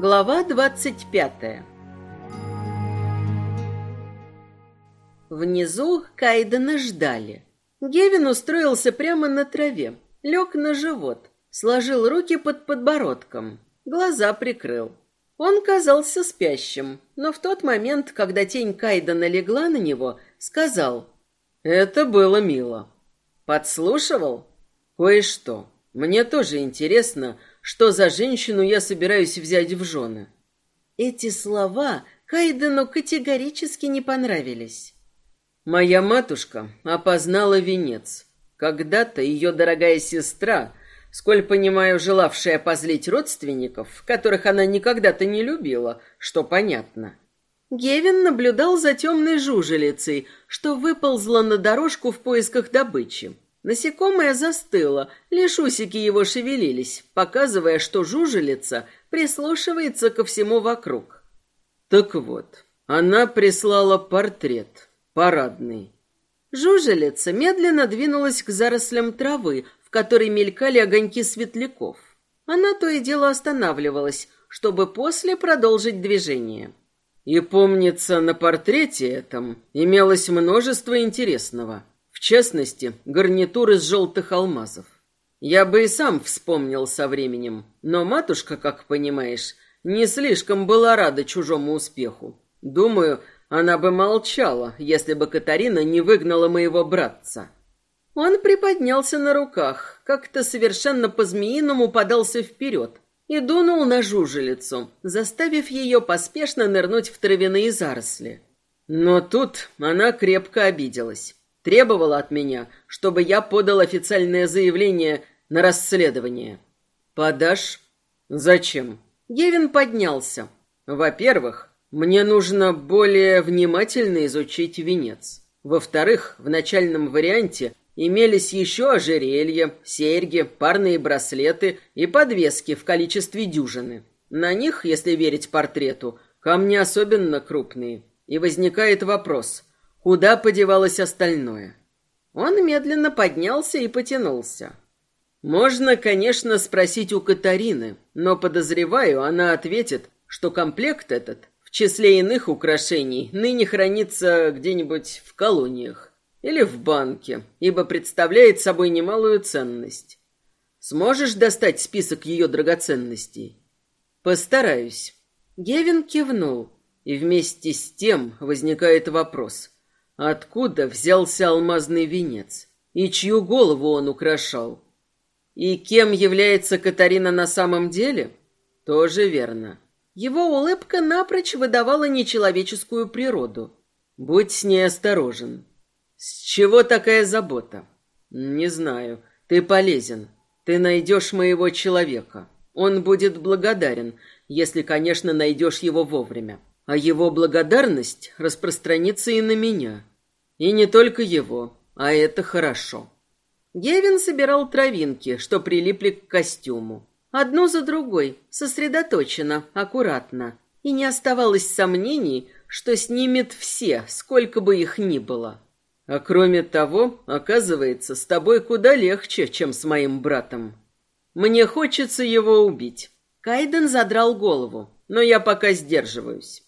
Глава двадцать пятая Внизу Кайдена ждали. Гевин устроился прямо на траве, лег на живот, сложил руки под подбородком, глаза прикрыл. Он казался спящим, но в тот момент, когда тень Кайдена легла на него, сказал «Это было мило». Подслушивал? Кое-что. Мне тоже интересно, что за женщину я собираюсь взять в жены. Эти слова Кайдену категорически не понравились. Моя матушка опознала венец. Когда-то ее дорогая сестра, сколь понимаю, желавшая позлить родственников, которых она никогда-то не любила, что понятно. Гевин наблюдал за темной жужелицей, что выползла на дорожку в поисках добычи. Насекомое застыло, лишь усики его шевелились, показывая, что жужелица прислушивается ко всему вокруг. Так вот, она прислала портрет, парадный. Жужелица медленно двинулась к зарослям травы, в которой мелькали огоньки светляков. Она то и дело останавливалась, чтобы после продолжить движение. И помнится, на портрете этом имелось множество интересного. В частности, гарнитур из желтых алмазов. Я бы и сам вспомнил со временем, но матушка, как понимаешь, не слишком была рада чужому успеху. Думаю, она бы молчала, если бы Катарина не выгнала моего братца. Он приподнялся на руках, как-то совершенно по-змеиному подался вперед и дунул на жужелицу, заставив ее поспешно нырнуть в травяные заросли. Но тут она крепко обиделась. Требовала от меня, чтобы я подал официальное заявление на расследование. Подашь? Зачем? Гевин поднялся. Во-первых, мне нужно более внимательно изучить венец. Во-вторых, в начальном варианте имелись еще ожерелья, серьги, парные браслеты и подвески в количестве дюжины. На них, если верить портрету, камни особенно крупные. И возникает вопрос, Куда подевалось остальное? Он медленно поднялся и потянулся. Можно, конечно, спросить у Катарины, но подозреваю, она ответит, что комплект этот в числе иных украшений ныне хранится где-нибудь в колониях или в банке, ибо представляет собой немалую ценность. Сможешь достать список ее драгоценностей? Постараюсь. Гевин кивнул, и вместе с тем возникает вопрос: Откуда взялся алмазный венец? И чью голову он украшал? И кем является Катарина на самом деле? Тоже верно. Его улыбка напрочь выдавала нечеловеческую природу. Будь с ней осторожен. С чего такая забота? Не знаю. Ты полезен. Ты найдешь моего человека. Он будет благодарен, если, конечно, найдешь его вовремя. А его благодарность распространится и на меня. И не только его, а это хорошо. Гевин собирал травинки, что прилипли к костюму. Одну за другой, сосредоточенно, аккуратно. И не оставалось сомнений, что снимет все, сколько бы их ни было. А кроме того, оказывается, с тобой куда легче, чем с моим братом. Мне хочется его убить. Кайден задрал голову, но я пока сдерживаюсь.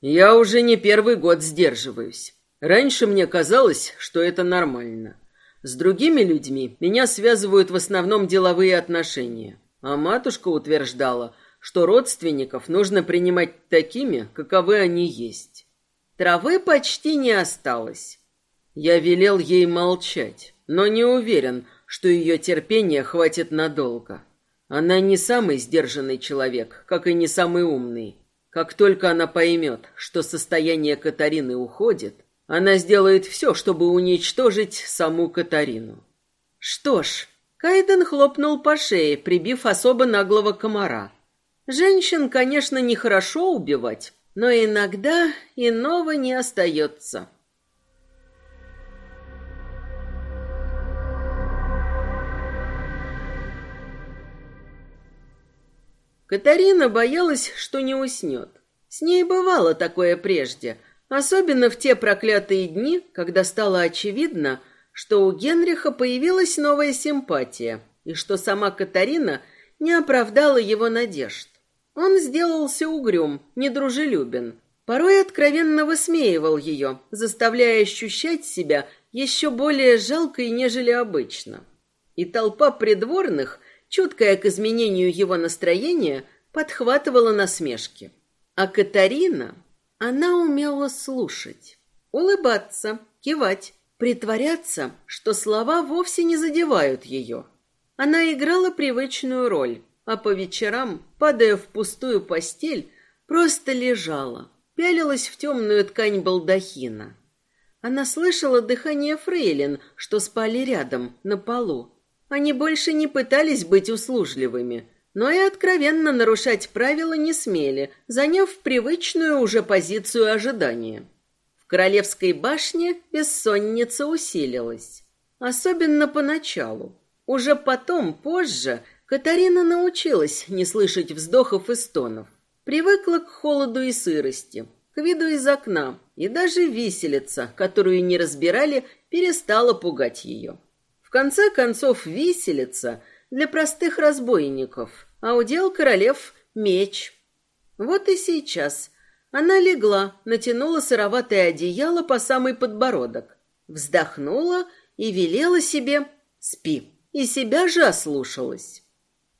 Я уже не первый год сдерживаюсь. Раньше мне казалось, что это нормально. С другими людьми меня связывают в основном деловые отношения. А матушка утверждала, что родственников нужно принимать такими, каковы они есть. Травы почти не осталось. Я велел ей молчать, но не уверен, что ее терпения хватит надолго. Она не самый сдержанный человек, как и не самый умный. Как только она поймет, что состояние Катарины уходит, она сделает все, чтобы уничтожить саму Катарину. Что ж, Кайден хлопнул по шее, прибив особо наглого комара. Женщин, конечно, нехорошо убивать, но иногда иного не остается. Катарина боялась, что не уснет. С ней бывало такое прежде, Особенно в те проклятые дни, когда стало очевидно, что у Генриха появилась новая симпатия, и что сама Катарина не оправдала его надежд. Он сделался угрюм, недружелюбен. Порой откровенно высмеивал ее, заставляя ощущать себя еще более жалкой, нежели обычно. И толпа придворных, чуткая к изменению его настроения, подхватывала насмешки. А Катарина, она умела слушать, улыбаться, кивать, притворяться, что слова вовсе не задевают ее. Она играла привычную роль, а по вечерам, падая в пустую постель, просто лежала, пялилась в темную ткань балдахина. Она слышала дыхание фрейлин, что спали рядом, на полу. Они больше не пытались быть услужливыми, но и откровенно нарушать правила не смели, заняв привычную уже позицию ожидания. В королевской башне бессонница усилилась, особенно поначалу. Уже потом, позже, Катарина научилась не слышать вздохов и стонов. Привыкла к холоду и сырости, к виду из окна, и даже виселица, которую не разбирали, перестала пугать ее. В конце концов, виселица для простых разбойников, а удел королев — меч. Вот и сейчас она легла, натянула сыроватое одеяло по самый подбородок, вздохнула и велела себе «спи». И себя же ослушалась.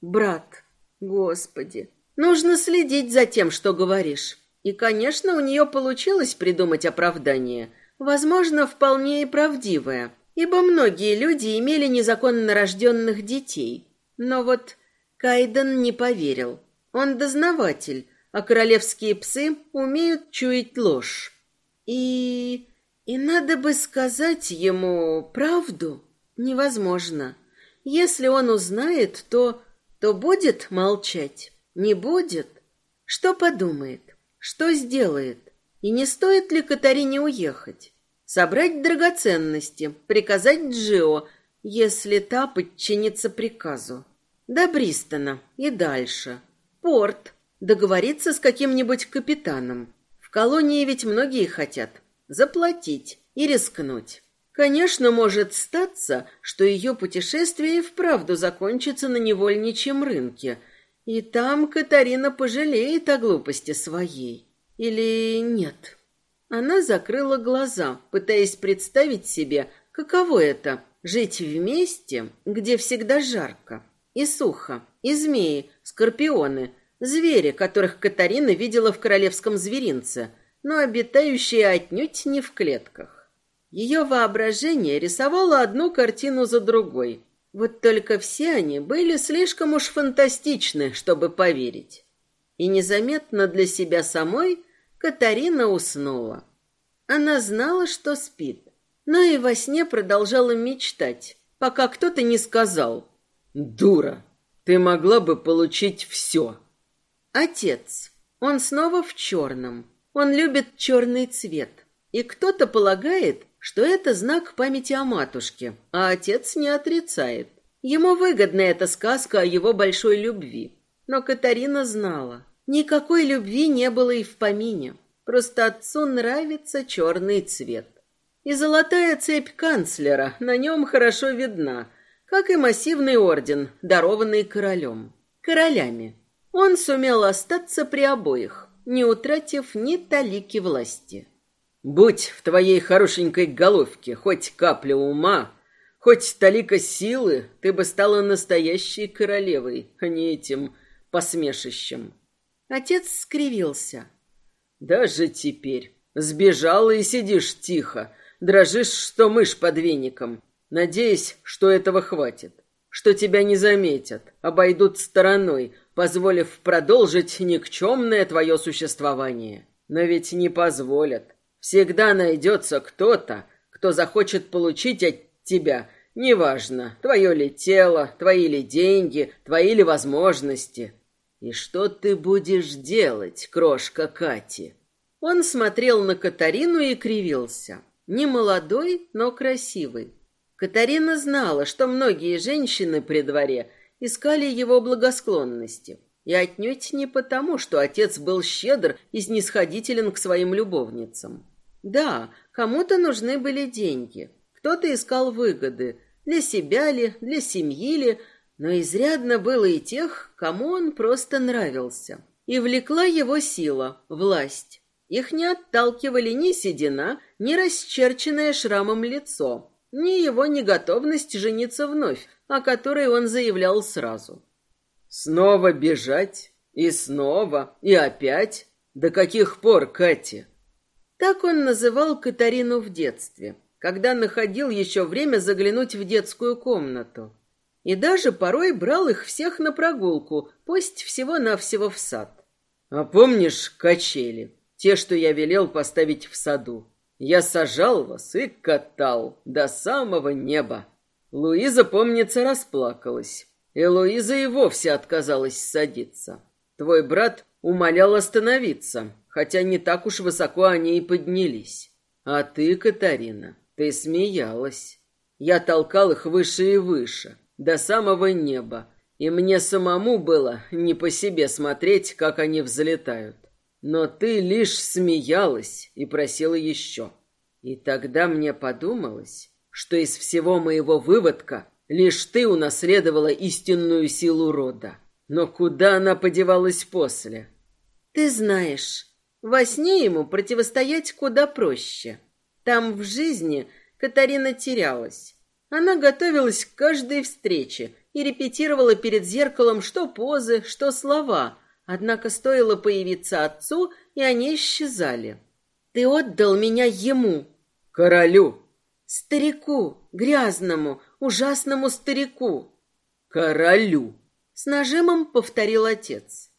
«Брат, господи, нужно следить за тем, что говоришь». И, конечно, у нее получилось придумать оправдание, возможно, вполне и правдивое, ибо многие люди имели незаконно рожденных детей. Но вот Кайден не поверил. Он дознаватель, а королевские псы умеют чуять ложь. И... и надо бы сказать ему правду невозможно. Если он узнает, то... то будет молчать. Не будет. Что подумает? Что сделает? И не стоит ли Катарине уехать? Собрать драгоценности, приказать Джио, если та подчинится приказу. До Бристона и дальше. Порт. Договориться с каким-нибудь капитаном. В колонии ведь многие хотят. Заплатить и рискнуть. Конечно, может статься, что ее путешествие и вправду закончится на невольничьем рынке. И там Катарина пожалеет о глупости своей. Или нет? Она закрыла глаза, пытаясь представить себе, каково это — жить вместе, где всегда жарко. И сухо, и змеи, скорпионы, звери, которых Катарина видела в королевском зверинце, но обитающие отнюдь не в клетках. Ее воображение рисовало одну картину за другой. Вот только все они были слишком уж фантастичны, чтобы поверить. И незаметно для себя самой Катарина уснула. Она знала, что спит, но и во сне продолжала мечтать, пока кто-то не сказал Дура, ты могла бы получить все. Отец. Он снова в черном. Он любит черный цвет. И кто-то полагает, что это знак памяти о матушке, а отец не отрицает. Ему выгодна эта сказка о его большой любви. Но Катарина знала, никакой любви не было и в помине. Просто отцу нравится черный цвет. И золотая цепь канцлера на нем хорошо видна – как и массивный орден, дарованный королем. Королями. Он сумел остаться при обоих, не утратив ни талики власти. «Будь в твоей хорошенькой головке хоть капля ума, хоть талика силы, ты бы стала настоящей королевой, а не этим посмешищем». Отец скривился. «Даже теперь. Сбежала и сидишь тихо, дрожишь, что мышь под веником. Надеюсь, что этого хватит, что тебя не заметят, обойдут стороной, позволив продолжить никчемное твое существование. Но ведь не позволят. Всегда найдется кто-то, кто захочет получить от тебя, неважно, твое ли тело, твои ли деньги, твои ли возможности. И что ты будешь делать, крошка Кати? Он смотрел на Катарину и кривился. Не молодой, но красивый. Катарина знала, что многие женщины при дворе искали его благосклонности. И отнюдь не потому, что отец был щедр и снисходителен к своим любовницам. Да, кому-то нужны были деньги, кто-то искал выгоды, для себя ли, для семьи ли, но изрядно было и тех, кому он просто нравился. и влекла его сила, власть. Их не отталкивали ни седина, ни расчерченное шрамом лицо, ни его неготовность жениться вновь, о которой он заявлял сразу. «Снова бежать? И снова? И опять? До каких пор, Катя?» Так он называл Катарину в детстве, когда находил еще время заглянуть в детскую комнату. И даже порой брал их всех на прогулку, пусть всего-навсего в сад. А помнишь качели, те, что я велел поставить в саду? Я сажал вас и катал до самого неба. Луиза, помнится, расплакалась. И Луиза и вовсе отказалась садиться. Твой брат умолял остановиться, хотя не так уж высоко они и поднялись. А ты, Катарина, ты смеялась. Я толкал их выше и выше, до самого неба, и мне самому было не по себе смотреть, как они взлетают. Но ты лишь смеялась и просила еще. И тогда мне подумалось, что из всего моего выводка лишь ты унаследовала истинную силу рода. Но куда она подевалась после? Ты знаешь, во сне ему противостоять куда проще. Там в жизни Катарина терялась. Она готовилась к каждой встрече и репетировала перед зеркалом что позы, что слова. Однако стоило появиться отцу, и они исчезали. Ты отдал меня ему, королю, старику, грязному, ужасному старику, королю, с нажимом повторил отец.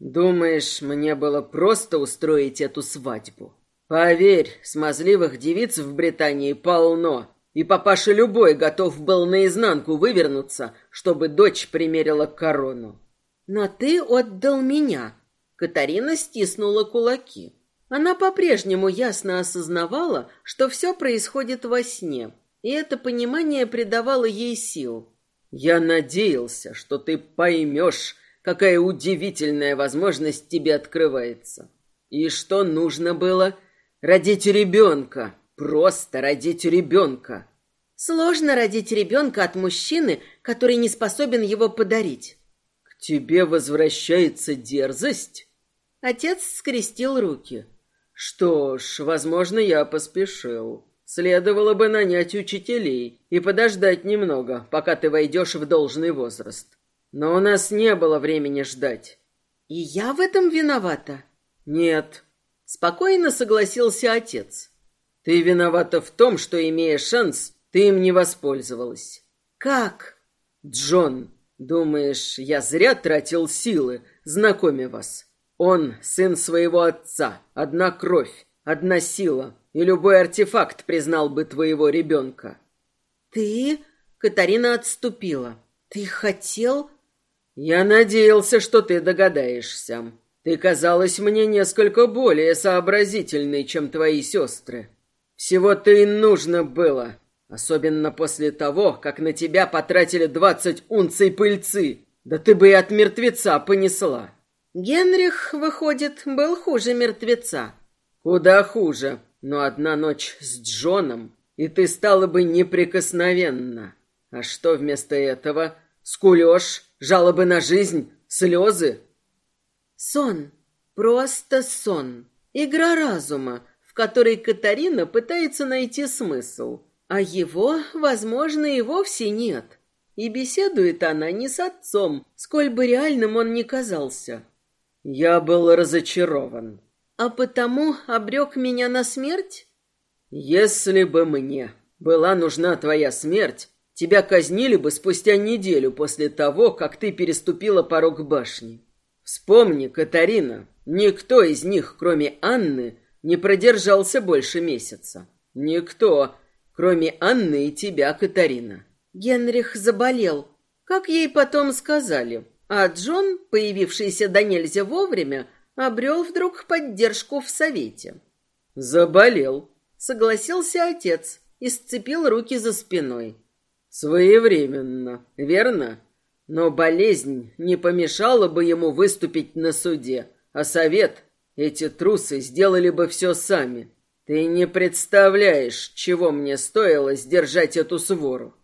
Думаешь, мне было просто устроить эту свадьбу? Поверь, смазливых девиц в Британии полно, и папаша любой готов был наизнанку вывернуться, чтобы дочь примерила корону. Но ты отдал меня. Катарина стиснула кулаки. Она по-прежнему ясно осознавала, что все происходит во сне, и это понимание придавало ей сил. Я надеялся, что ты поймешь, Какая удивительная возможность тебе открывается. И что нужно было? Родить ребенка. Просто родить ребенка. Сложно родить ребенка от мужчины, который не способен его подарить. Тебе возвращается дерзость? Отец скрестил руки. Что ж, возможно, я поспешил. Следовало бы нанять учителей и подождать немного, пока ты войдешь в должный возраст. Но у нас не было времени ждать. И я в этом виновата? Нет. Спокойно согласился отец. Ты виновата в том, что, имея шанс, ты им не воспользовалась. Как? Джон, думаешь, я зря тратил силы, знакомя вас? Он сын своего отца, одна кровь, одна сила, и любой артефакт признал бы твоего ребенка. Ты? Катарина отступила. Ты хотел... «Я надеялся, что ты догадаешься. Ты казалась мне несколько более сообразительной, чем твои сестры. Всего-то и нужно было, особенно после того, как на тебя потратили двадцать унций пыльцы. Да ты бы и от мертвеца понесла». Генрих, выходит, был хуже мертвеца. Куда хуже, но одна ночь с Джоном, и ты стала бы неприкосновенна. А что вместо этого? Скулёж, жалобы на жизнь, слезы. Сон, просто сон. Игра разума, в которой Катарина пытается найти смысл, а его, возможно, и вовсе нет. И беседует она не с отцом, сколь бы реальным он ни казался. Я был разочарован. А потому обрек меня на смерть? Если бы мне была нужна твоя смерть, Тебя казнили бы спустя неделю после того, как ты переступила порог башни. Вспомни, Катарина, никто из них, кроме Анны, не продержался больше месяца. Никто, кроме Анны и тебя, Катарина. Генрих заболел, как ей потом сказали. А Джон, появившийся до нельзя вовремя, обрел вдруг поддержку в совете. Заболел, согласился отец и сцепил руки за спиной. Своевременно, верно? Но болезнь не помешала бы ему выступить на суде, а совет эти трусы сделали бы все сами. Ты не представляешь, чего мне стоило сдержать эту свору.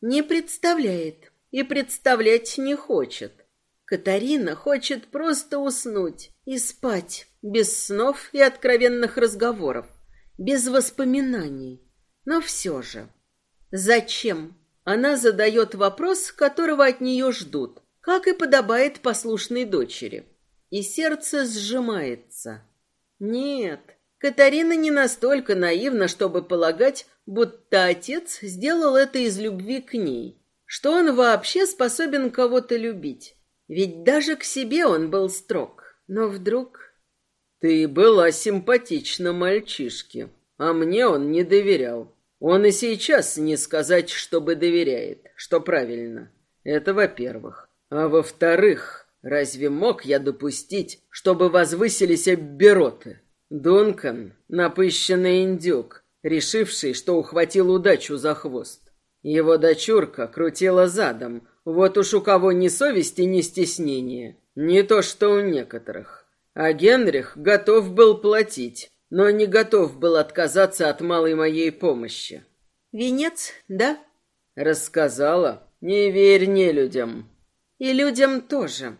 Не представляет и представлять не хочет. Катарина хочет просто уснуть и спать, без снов и откровенных разговоров, без воспоминаний. Но все же, зачем? Она задает вопрос, которого от нее ждут, как и подобает послушной дочери. И сердце сжимается. Нет, Катарина не настолько наивна, чтобы полагать, будто отец сделал это из любви к ней, что он вообще способен кого-то любить. Ведь даже к себе он был строг. Но вдруг... Ты была симпатична мальчишке, а мне он не доверял. Он и сейчас не сказать, чтобы доверяет, что правильно. Это во-первых. А во-вторых, разве мог я допустить, чтобы возвысились оббероты? Дункан, напыщенный индюк, решивший, что ухватил удачу за хвост. Его дочурка крутила задом, вот уж у кого ни совести, ни стеснения. Не то, что у некоторых. А Генрих готов был платить, но не готов был отказаться от малой моей помощи. «Венец, да?» «Рассказала. Не верь не людям». «И людям тоже».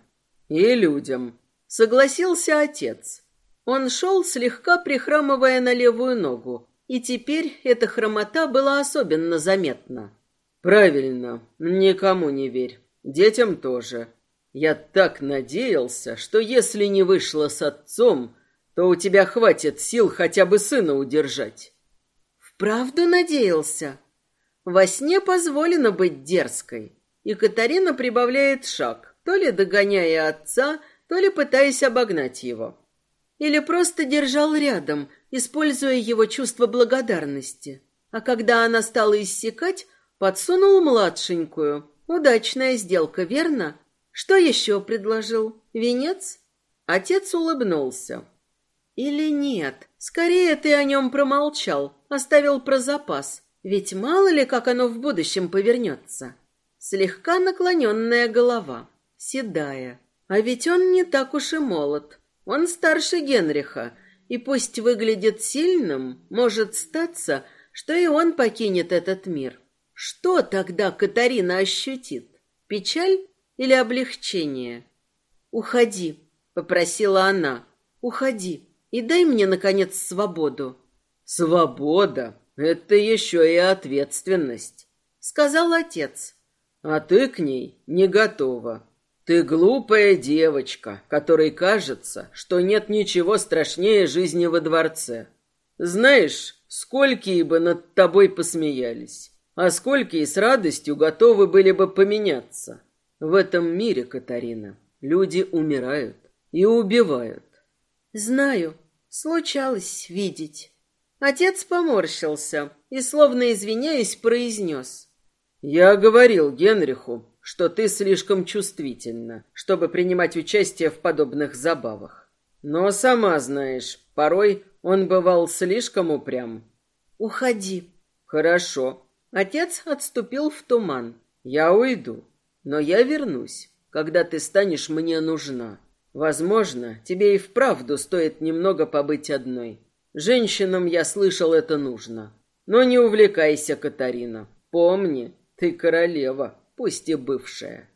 «И людям», — согласился отец. Он шел, слегка прихрамывая на левую ногу, и теперь эта хромота была особенно заметна. Правильно, никому не верь. Детям тоже. Я так надеялся, что если не вышло с отцом, то у тебя хватит сил хотя бы сына удержать. Вправду надеялся. Во сне позволено быть дерзкой. И Катарина прибавляет шаг, то ли догоняя отца, то ли пытаясь обогнать его. Или просто держал рядом, используя его чувство благодарности. А когда она стала иссякать, Подсунул младшенькую. Удачная сделка, верно? Что еще предложил? Венец? Отец улыбнулся. Или нет? Скорее ты о нем промолчал, оставил про запас. Ведь мало ли, как оно в будущем повернется. Слегка наклоненная голова, седая. А ведь он не так уж и молод. Он старше Генриха, и пусть выглядит сильным, может статься, что и он покинет этот мир. Что тогда Катарина ощутит? Печаль или облегчение? «Уходи», — попросила она. «Уходи и дай мне, наконец, свободу». «Свобода — это еще и ответственность», — сказал отец. «А ты к ней не готова. Ты глупая девочка, которой кажется, что нет ничего страшнее жизни во дворце. Знаешь, сколькие бы над тобой посмеялись. А сколько и с радостью готовы были бы поменяться. В этом мире, Катарина, люди умирают и убивают. Знаю, случалось видеть. Отец поморщился и, словно извиняясь, произнес. Я говорил Генриху, что ты слишком чувствительна, чтобы принимать участие в подобных забавах. Но сама знаешь, порой он бывал слишком упрям. Уходи. Хорошо, Отец отступил в туман. Я уйду, но я вернусь, когда ты станешь мне нужна. Возможно, тебе и вправду стоит немного побыть одной. Женщинам, я слышал, это нужно. Но не увлекайся, Катарина. Помни, ты королева, пусть и бывшая.